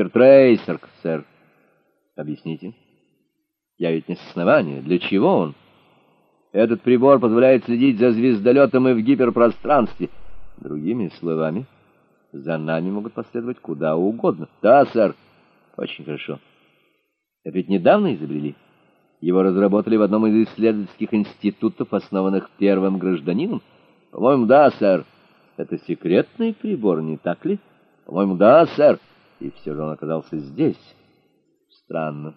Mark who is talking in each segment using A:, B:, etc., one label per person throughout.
A: Гипертрейсер, сэр. Объясните. Я ведь не с основания. Для чего он? Этот прибор позволяет следить за звездолетом и в гиперпространстве. Другими словами, за нами могут последовать куда угодно. Да, сэр. Очень хорошо. Это ведь недавно изобрели. Его разработали в одном из исследовательских институтов, основанных первым гражданином. По-моему, да, сэр. Это секретный прибор, не так ли? По-моему, да, сэр. И все же он оказался здесь. Странно.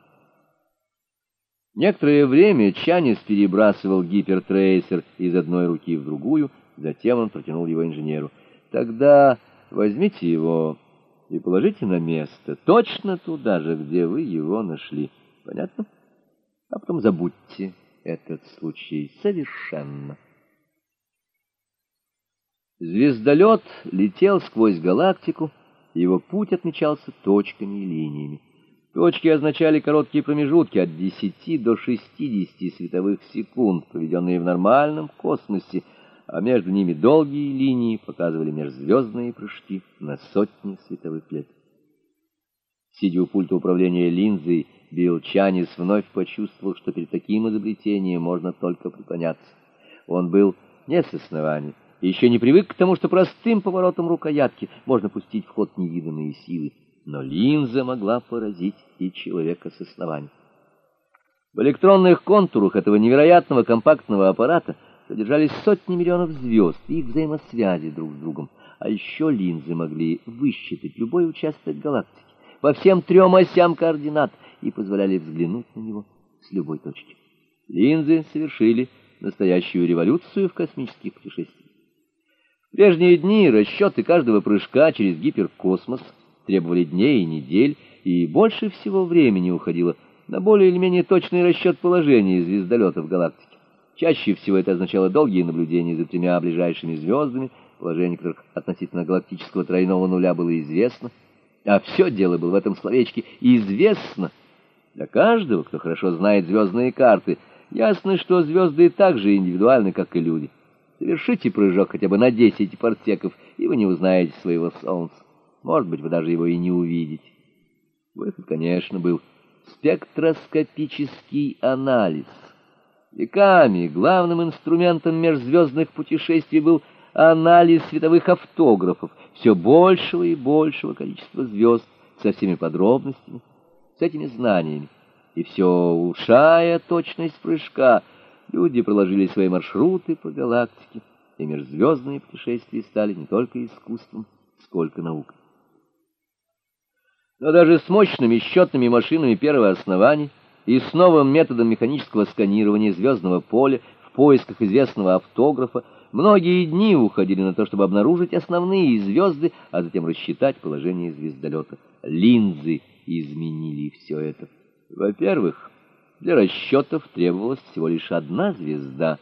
A: Некоторое время Чанис перебрасывал гипертрейсер из одной руки в другую, затем он протянул его инженеру. «Тогда возьмите его и положите на место, точно туда же, где вы его нашли. Понятно? А потом забудьте этот случай совершенно». Звездолет летел сквозь галактику, его путь отмечался точками и линиями. Точки означали короткие промежутки от 10 до 60 световых секунд, проведенные в нормальном космосе, а между ними долгие линии показывали межзвездные прыжки на сотни световых лет. Сидя у пульта управления линзой, Билл Чанис вновь почувствовал, что перед таким изобретением можно только преклоняться. Он был не с основания, еще не привык к тому, что простым поворотом рукоятки можно пустить в ход невиданные силы но линза могла поразить и человека с основания. В электронных контурах этого невероятного компактного аппарата содержались сотни миллионов звезд и их взаимосвязи друг с другом, а еще линзы могли высчитать любой участок галактики по всем трем осям координат и позволяли взглянуть на него с любой точки. Линзы совершили настоящую революцию в космических путешествиях. В прежние дни расчеты каждого прыжка через гиперкосмос – требовали дней и недель, и больше всего времени уходило на более или менее точный расчет положения звездолета в галактике. Чаще всего это означало долгие наблюдения за тремя ближайшими звездами, положение которых относительно галактического тройного нуля было известно. А все дело было в этом словечке «известно». Для каждого, кто хорошо знает звездные карты, ясно, что звезды так же индивидуальны, как и люди. Совершите прыжок хотя бы на 10 парсеков, и вы не узнаете своего Солнца. Может быть, вы даже его и не увидите. Выход, конечно, был спектроскопический анализ. Веками главным инструментом межзвездных путешествий был анализ световых автографов, все большего и большего количества звезд со всеми подробностями, с этими знаниями. И все улучшая точность прыжка, люди проложили свои маршруты по галактике, и межзвездные путешествия стали не только искусством, сколько наукой. Но даже с мощными счетными машинами первого основания и с новым методом механического сканирования звездного поля в поисках известного автографа многие дни уходили на то, чтобы обнаружить основные звезды, а затем рассчитать положение звездолета. Линзы изменили все это. Во-первых, для расчетов требовалась всего лишь одна звезда,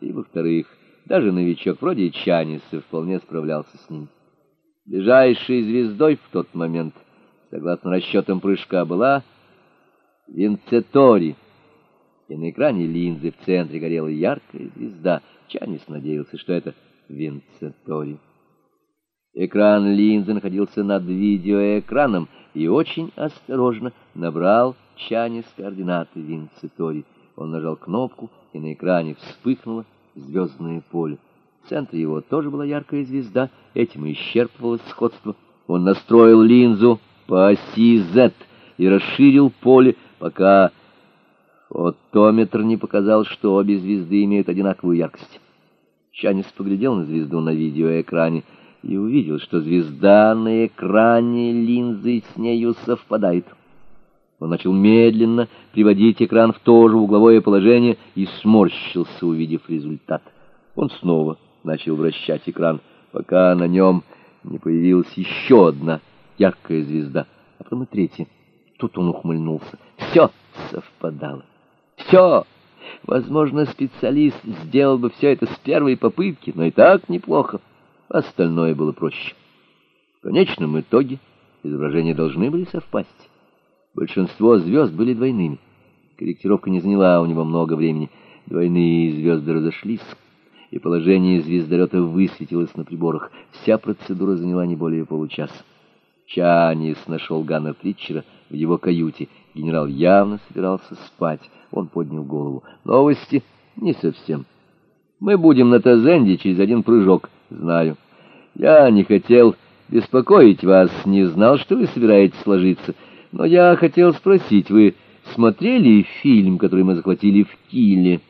A: и, во-вторых, даже новичок вроде Чаниса вполне справлялся с ним. Ближайшей звездой в тот момент — согласно расчетам прыжка, была Винцетори. И на экране линзы в центре горела яркая звезда. Чанис надеялся, что это Винцетори. Экран линзы находился над видеоэкраном и очень осторожно набрал Чанис координаты Винцетори. Он нажал кнопку, и на экране вспыхнуло звездное поле. В центре его тоже была яркая звезда, этим исчерпывалось сходство. Он настроил линзу по оси Z и расширил поле, пока фотометр не показал, что обе звезды имеют одинаковую яркость. Чанис поглядел на звезду на видеоэкране и увидел, что звезда на экране линзы с нею совпадает. Он начал медленно приводить экран в то же угловое положение и сморщился, увидев результат. Он снова начал вращать экран, пока на нем не появилась еще одна яркая звезда, а потом и третья. Тут он ухмыльнулся. Все совпадало. Все! Возможно, специалист сделал бы все это с первой попытки, но и так неплохо. Остальное было проще. В конечном итоге изображения должны были совпасть. Большинство звезд были двойными. Корректировка не заняла у него много времени. Двойные звезды разошлись, и положение звездолета высветилось на приборах. Вся процедура заняла не более получаса. Чанис нашел Ганна Притчера в его каюте. Генерал явно собирался спать. Он поднял голову. Новости? Не совсем. Мы будем на Тазенде через один прыжок. Знаю. Я не хотел беспокоить вас, не знал, что вы собираетесь сложиться. Но я хотел спросить, вы смотрели фильм, который мы захватили в Киле?